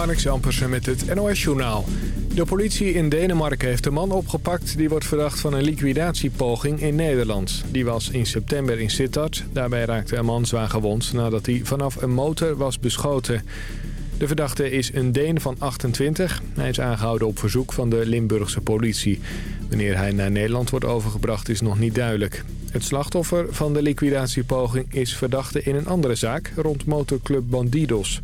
Marnix Ampersen met het NOS-journaal. De politie in Denemarken heeft een man opgepakt... die wordt verdacht van een liquidatiepoging in Nederland. Die was in september in Sittard. Daarbij raakte een man zwaar gewond nadat hij vanaf een motor was beschoten. De verdachte is een Deen van 28. Hij is aangehouden op verzoek van de Limburgse politie. Wanneer hij naar Nederland wordt overgebracht is nog niet duidelijk. Het slachtoffer van de liquidatiepoging is verdachte in een andere zaak... rond motorclub Bandidos.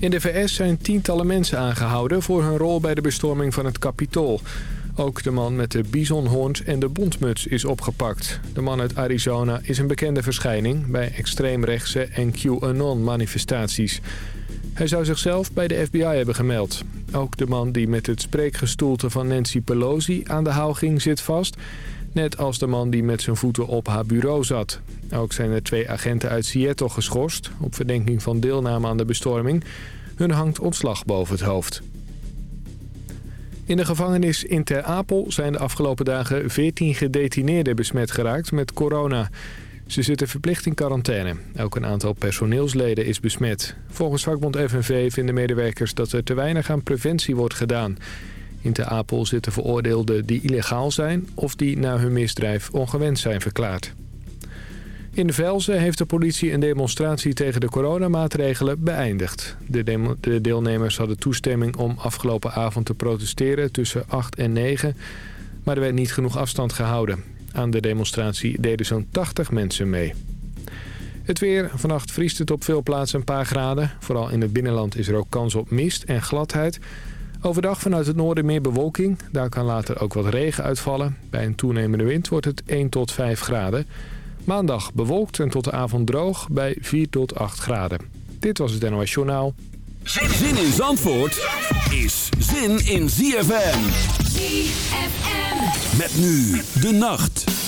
In de VS zijn tientallen mensen aangehouden voor hun rol bij de bestorming van het Capitool. Ook de man met de bisonhoorns en de bondmuts is opgepakt. De man uit Arizona is een bekende verschijning bij extreemrechtse en QAnon-manifestaties. Hij zou zichzelf bij de FBI hebben gemeld. Ook de man die met het spreekgestoelte van Nancy Pelosi aan de haal ging zit vast... net als de man die met zijn voeten op haar bureau zat. Ook zijn er twee agenten uit Seattle geschorst... op verdenking van deelname aan de bestorming. Hun hangt ontslag boven het hoofd. In de gevangenis in Ter Apel zijn de afgelopen dagen 14 gedetineerden besmet geraakt met corona. Ze zitten verplicht in quarantaine. Ook een aantal personeelsleden is besmet. Volgens vakbond FNV vinden medewerkers dat er te weinig aan preventie wordt gedaan. In Ter Apel zitten veroordeelden die illegaal zijn of die na hun misdrijf ongewend zijn verklaard. In Velzen heeft de politie een demonstratie tegen de coronamaatregelen beëindigd. De, de, deelnemers hadden toestemming om afgelopen avond te protesteren tussen 8 en 9, maar er werd niet genoeg afstand gehouden. Aan de demonstratie deden zo'n 80 mensen mee. Het weer. Vannacht vriest het op veel plaatsen een paar graden. Vooral in het binnenland is er ook kans op mist en gladheid. Overdag vanuit het noorden meer bewolking. Daar kan later ook wat regen uitvallen. Bij een toenemende wind wordt het 1 tot 5 graden. Maandag bewolkt en tot de avond droog bij 4 tot 8 graden. Dit was het NOS Journaal. Zin in Zandvoort is zin in ZFM. ZFM. Met nu de nacht.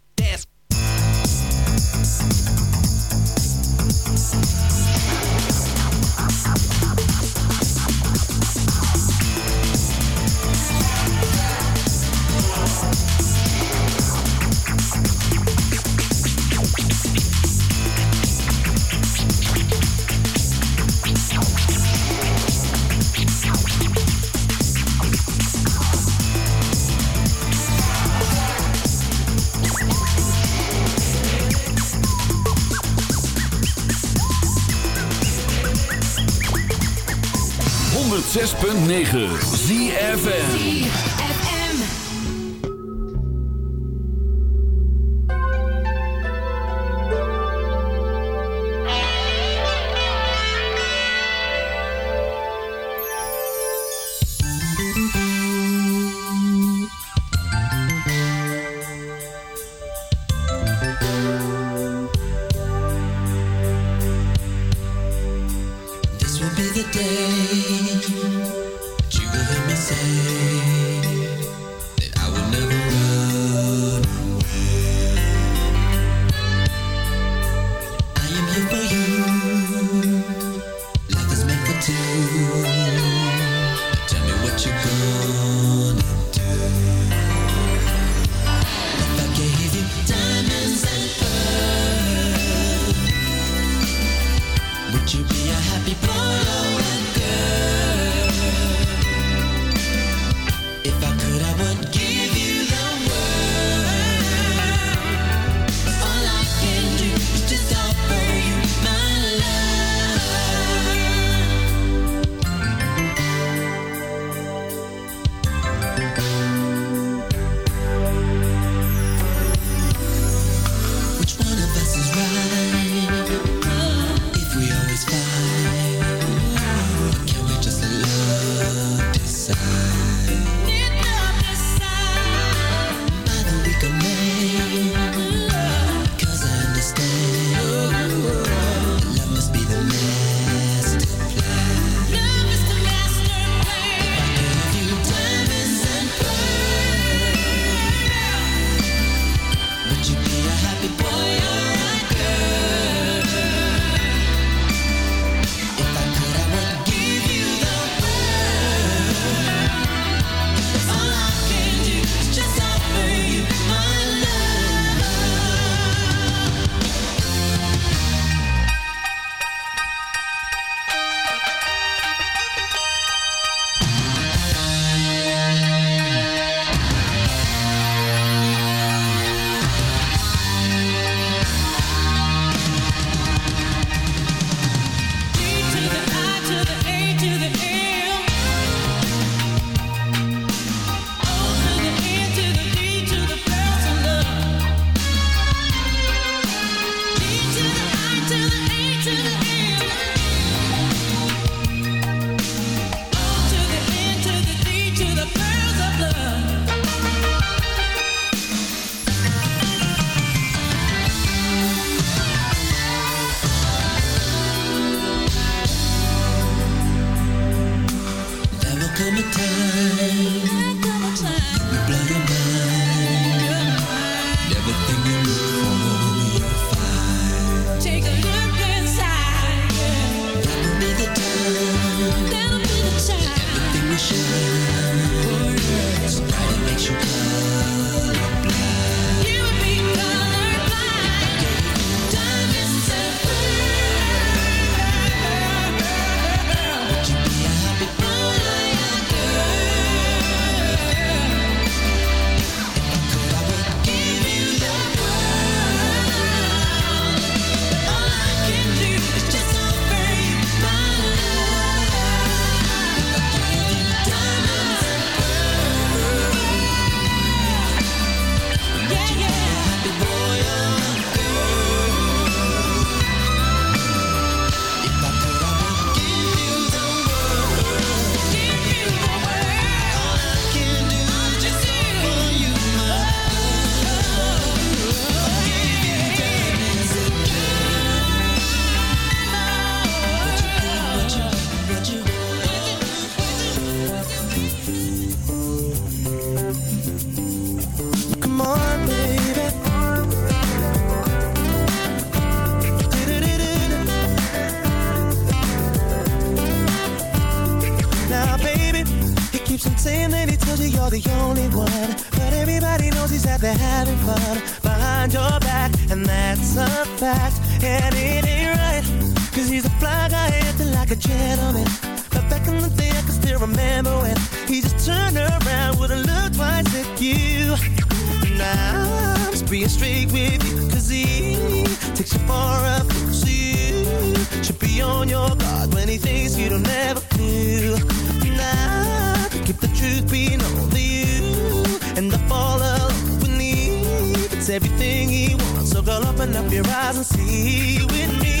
106.9 ZFN moment Just being straight with you, cause he takes you far up, so you should be on your guard when he thinks you don't ever. Now to keep the truth being only you, and I fall alone with me. It's everything he wants, so girl, open up your eyes and see with me.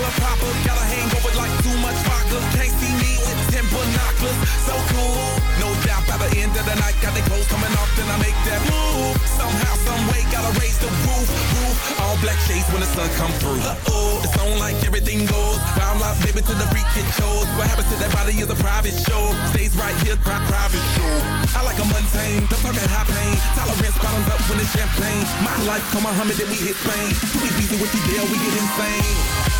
club popper. Got a hangover So cool, no doubt by the end of the night, got the clothes coming off, then I make that move. Somehow, some way, gotta raise the roof, roof. All black shades when the sun come through. Uh oh, it's on like everything goes. Wild out, baby, to the freak it shows. What happens to that body is a private show. Stays right here, pri- private show. I like a mundane, talk at high pain. Tolerance bottoms up when it's champagne. My life, come on, Muhammad, then we hit Spain. Too easy with you, deal, we get insane.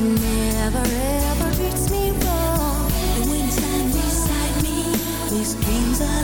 never ever treats me wrong. And when beside me, his dreams are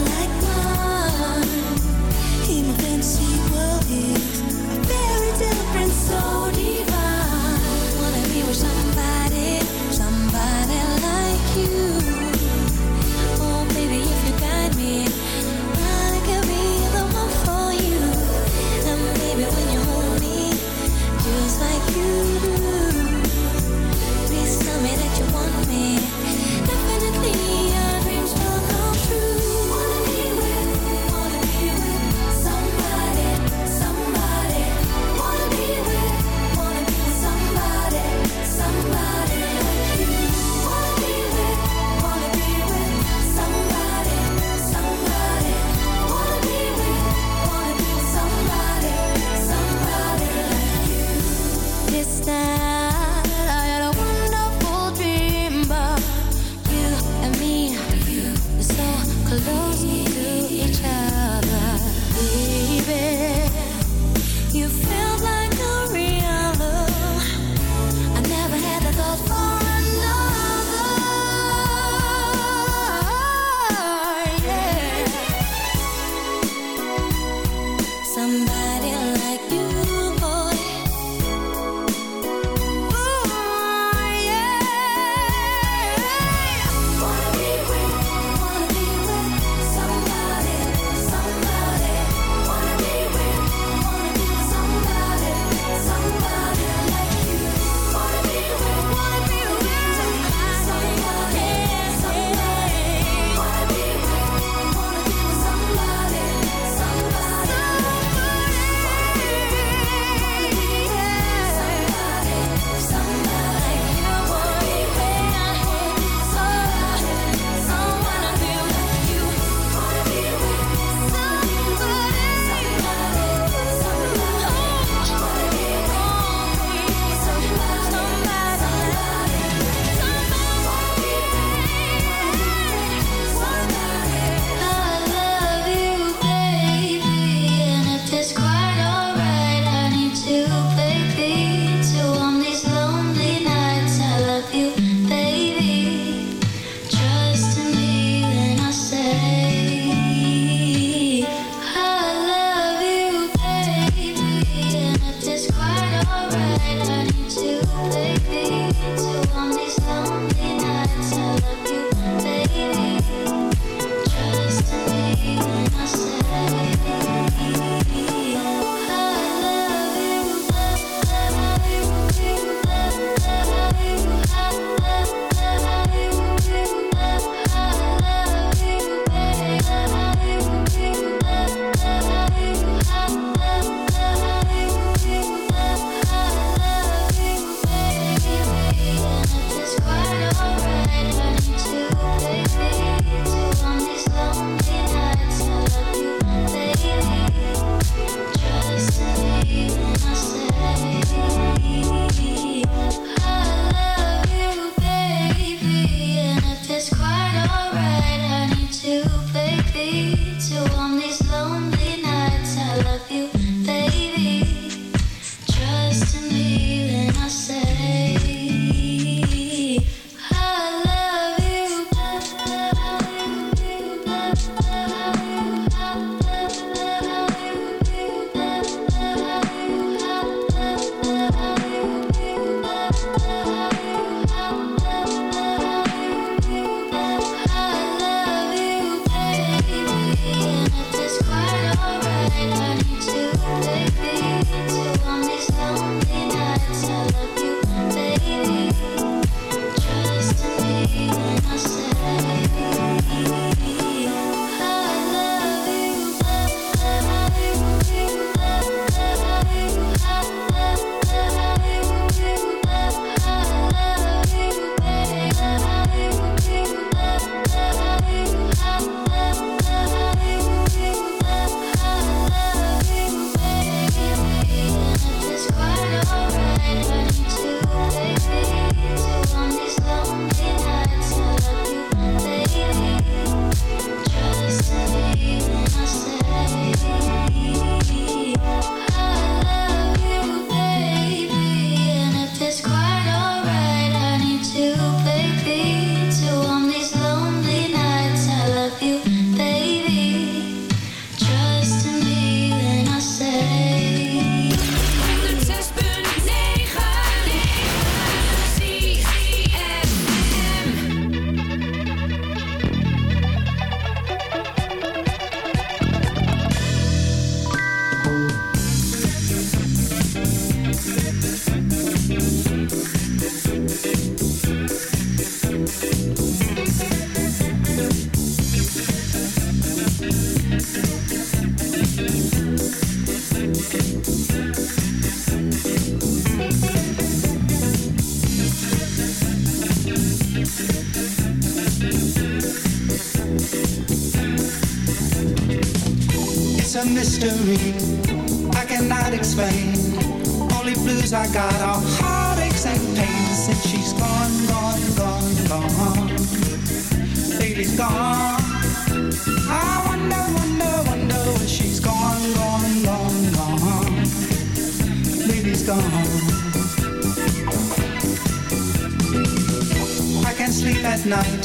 sleep at night.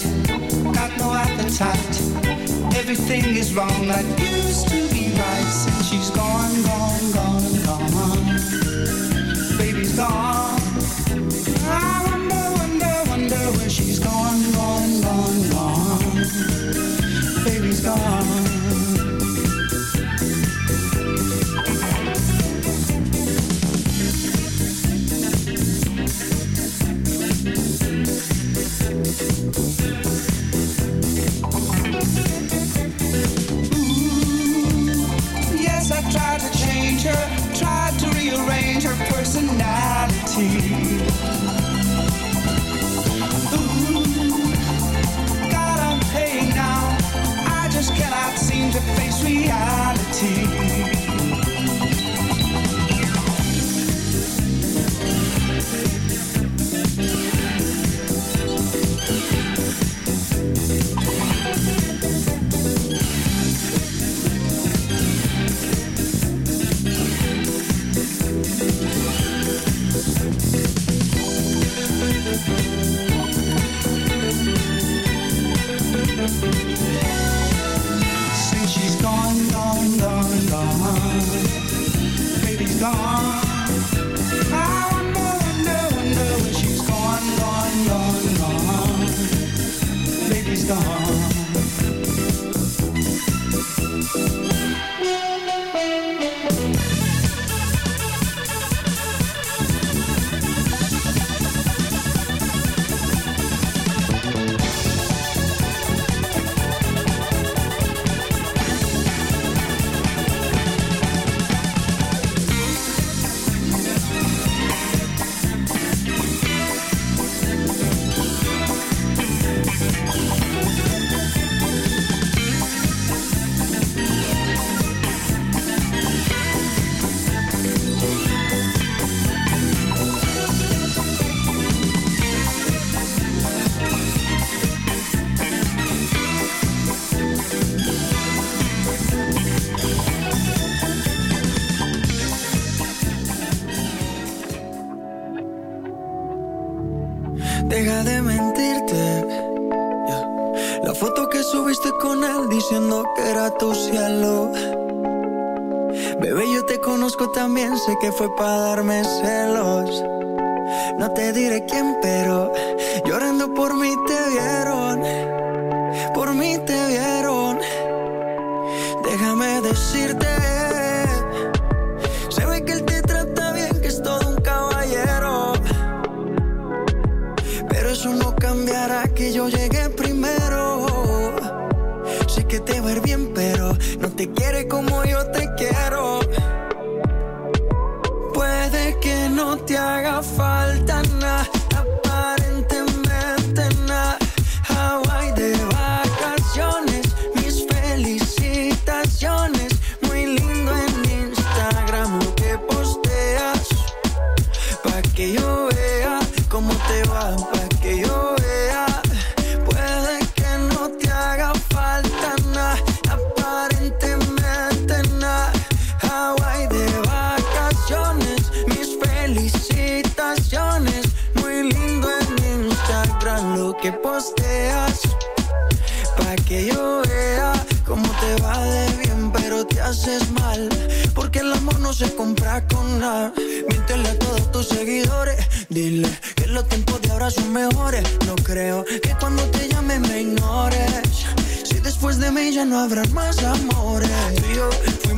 Got no appetite. Everything is wrong that used to be right since she's gone, gone, gone, gone. Baby's gone. Que fue para darme celos. No te diré quién, pero que posteas. Pa' que yo vea cómo te va de bien, pero te haces mal. Porque el amor no se compra con nada. Míntele a todos tus seguidores. Dile que los tiempos de ahora son mejores. No creo que cuando te llame me ignores. Si después de mí ya no habrá más amores.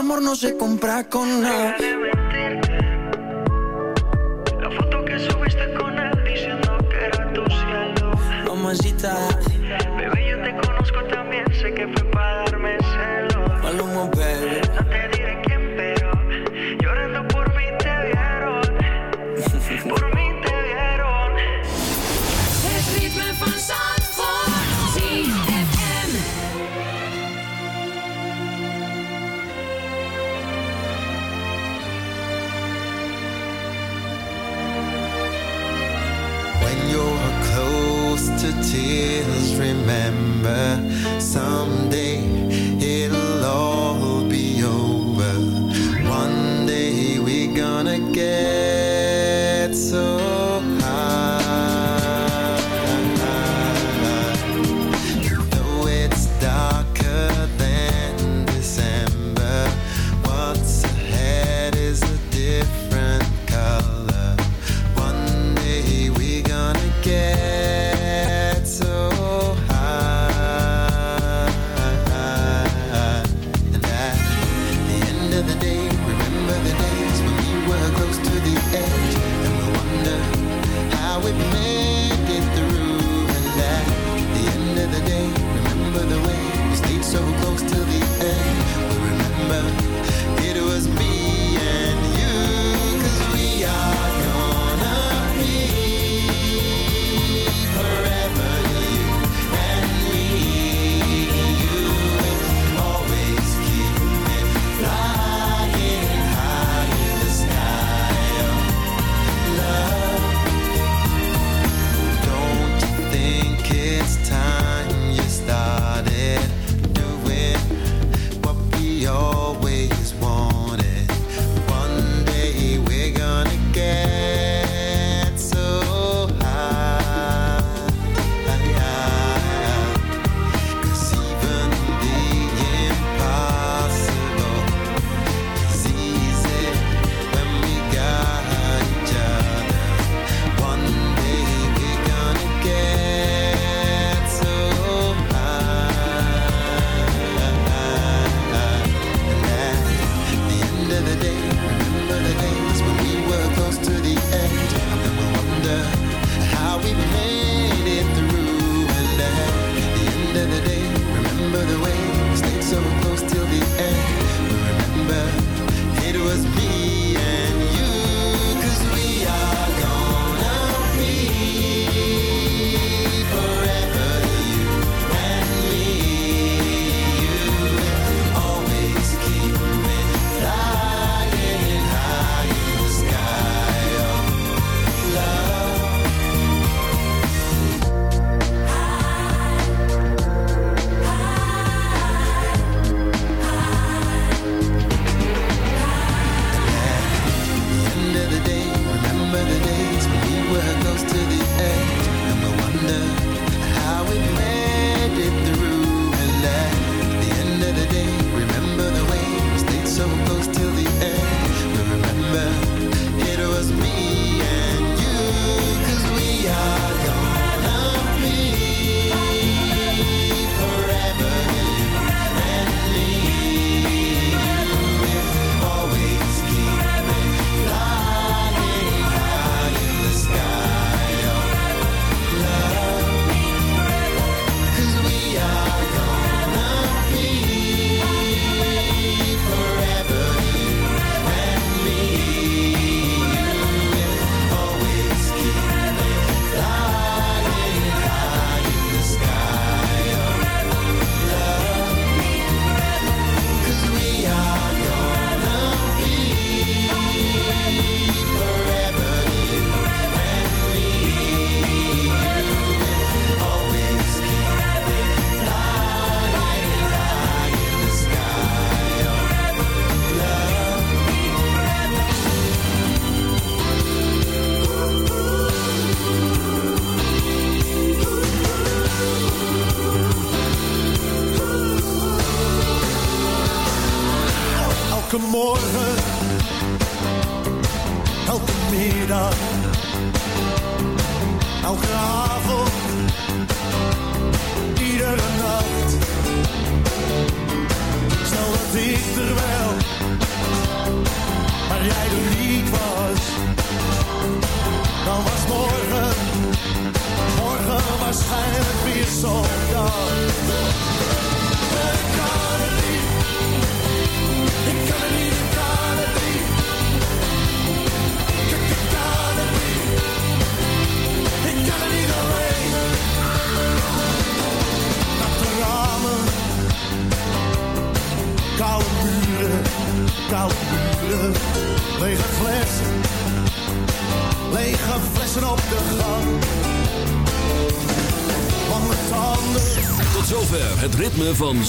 amor no se compra con nada. La foto que subiste con él diciendo que era tu cielo. Mamacita.